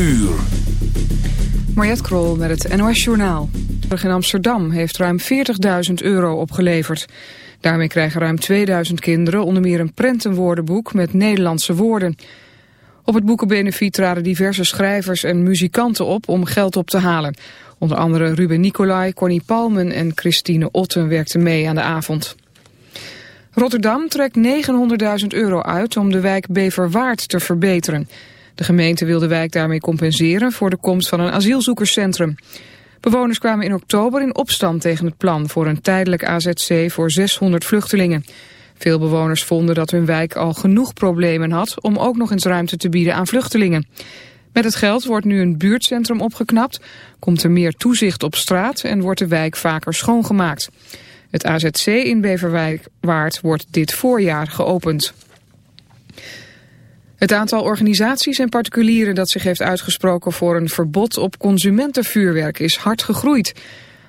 uur. Krol met het NOS Journaal. In Amsterdam heeft ruim 40.000 euro opgeleverd. Daarmee krijgen ruim 2000 kinderen onder meer een prentenwoordenboek met Nederlandse woorden. Op het boekenbenefiet traden diverse schrijvers en muzikanten op om geld op te halen. Onder andere Ruben Nicolai, Connie Palmen en Christine Otten werkten mee aan de avond. Rotterdam trekt 900.000 euro uit om de wijk Beverwaard te verbeteren. De gemeente wil de wijk daarmee compenseren voor de komst van een asielzoekerscentrum. Bewoners kwamen in oktober in opstand tegen het plan voor een tijdelijk AZC voor 600 vluchtelingen. Veel bewoners vonden dat hun wijk al genoeg problemen had om ook nog eens ruimte te bieden aan vluchtelingen. Met het geld wordt nu een buurtcentrum opgeknapt, komt er meer toezicht op straat en wordt de wijk vaker schoongemaakt. Het AZC in Beverwaard wordt dit voorjaar geopend. Het aantal organisaties en particulieren dat zich heeft uitgesproken voor een verbod op consumentenvuurwerk is hard gegroeid.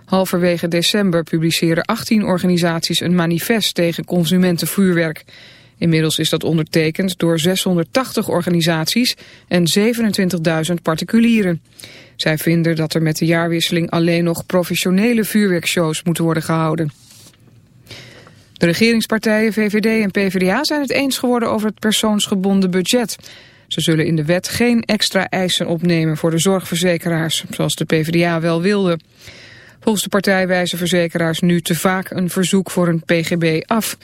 Halverwege december publiceren 18 organisaties een manifest tegen consumentenvuurwerk. Inmiddels is dat ondertekend door 680 organisaties en 27.000 particulieren. Zij vinden dat er met de jaarwisseling alleen nog professionele vuurwerkshows moeten worden gehouden. De regeringspartijen VVD en PvdA zijn het eens geworden over het persoonsgebonden budget. Ze zullen in de wet geen extra eisen opnemen voor de zorgverzekeraars, zoals de PvdA wel wilde. Volgens de partij wijzen verzekeraars nu te vaak een verzoek voor een PGB af.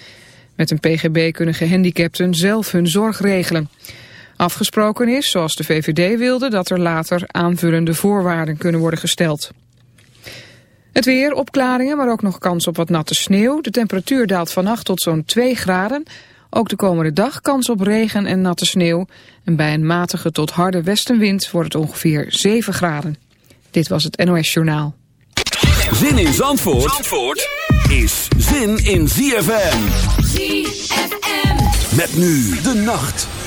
Met een PGB kunnen gehandicapten zelf hun zorg regelen. Afgesproken is, zoals de VVD wilde, dat er later aanvullende voorwaarden kunnen worden gesteld. Het weer, opklaringen, maar ook nog kans op wat natte sneeuw. De temperatuur daalt vannacht tot zo'n 2 graden. Ook de komende dag kans op regen en natte sneeuw. En bij een matige tot harde westenwind wordt het ongeveer 7 graden. Dit was het NOS Journaal. Zin in Zandvoort, Zandvoort is zin in ZFM. ZFM. Met nu de nacht.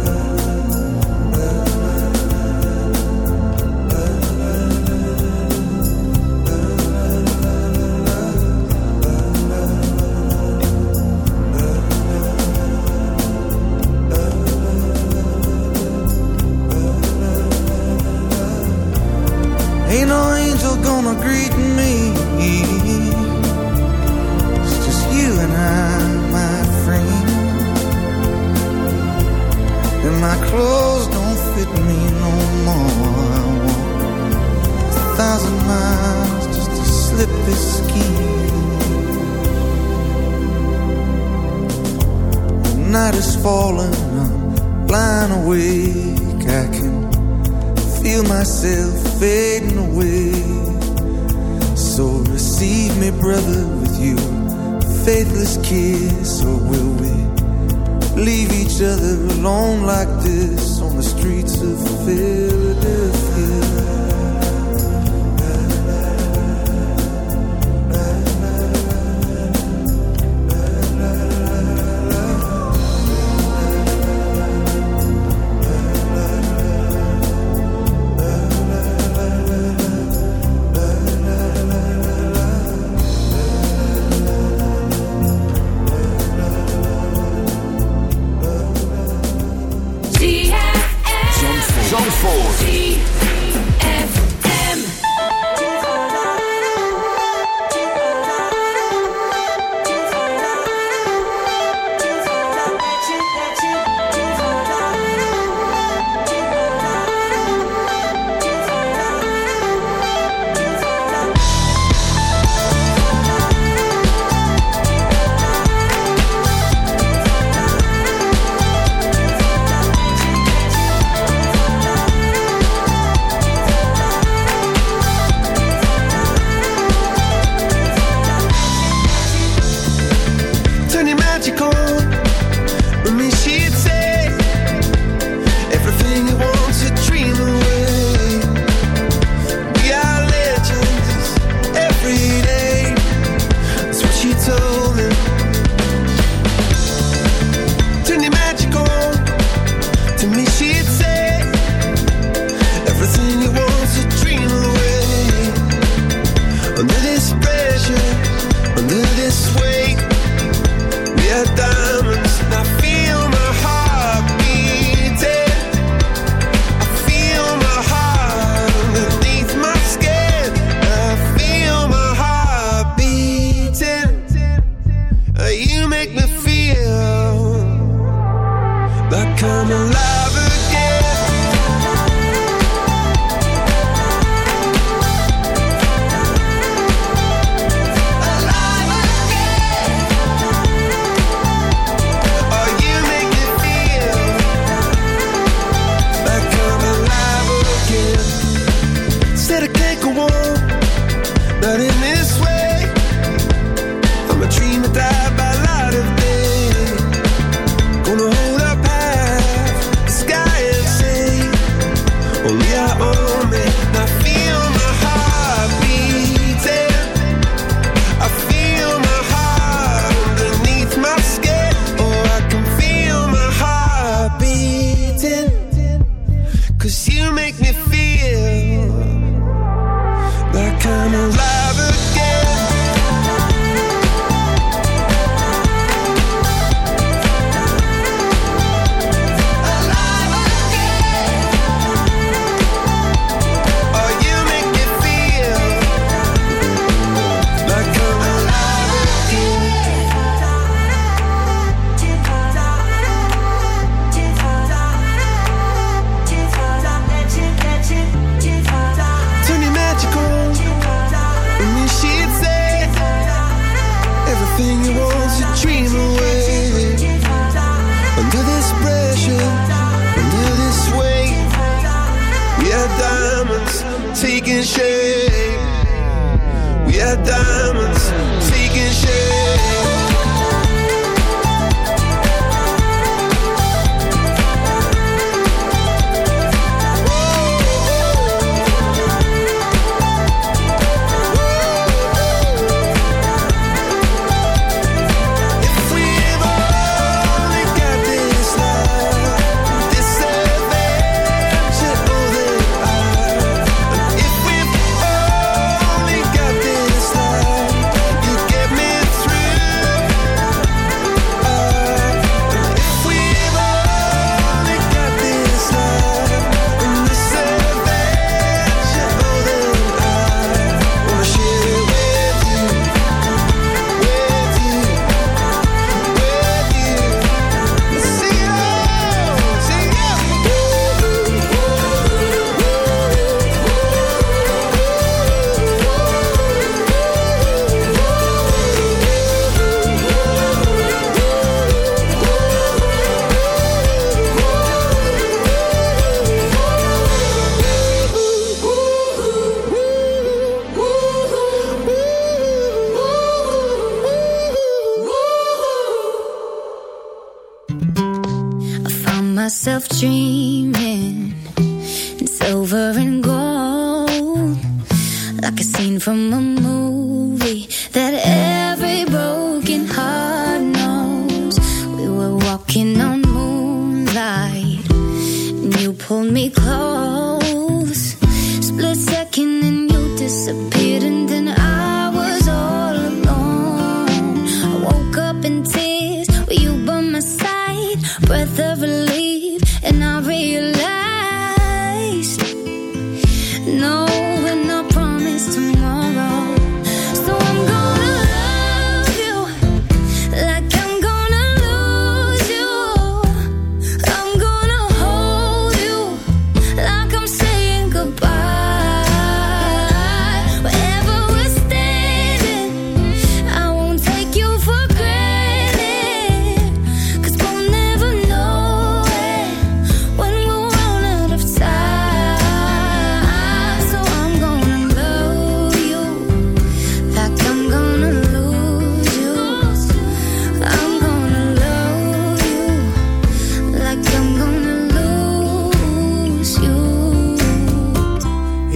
Oh yeah, oh man, I feel